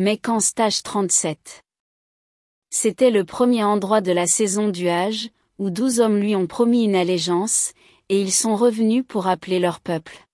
Mécan stage 37. C'était le premier endroit de la saison du Hajj, où douze hommes lui ont promis une allégeance, et ils sont revenus pour appeler leur peuple.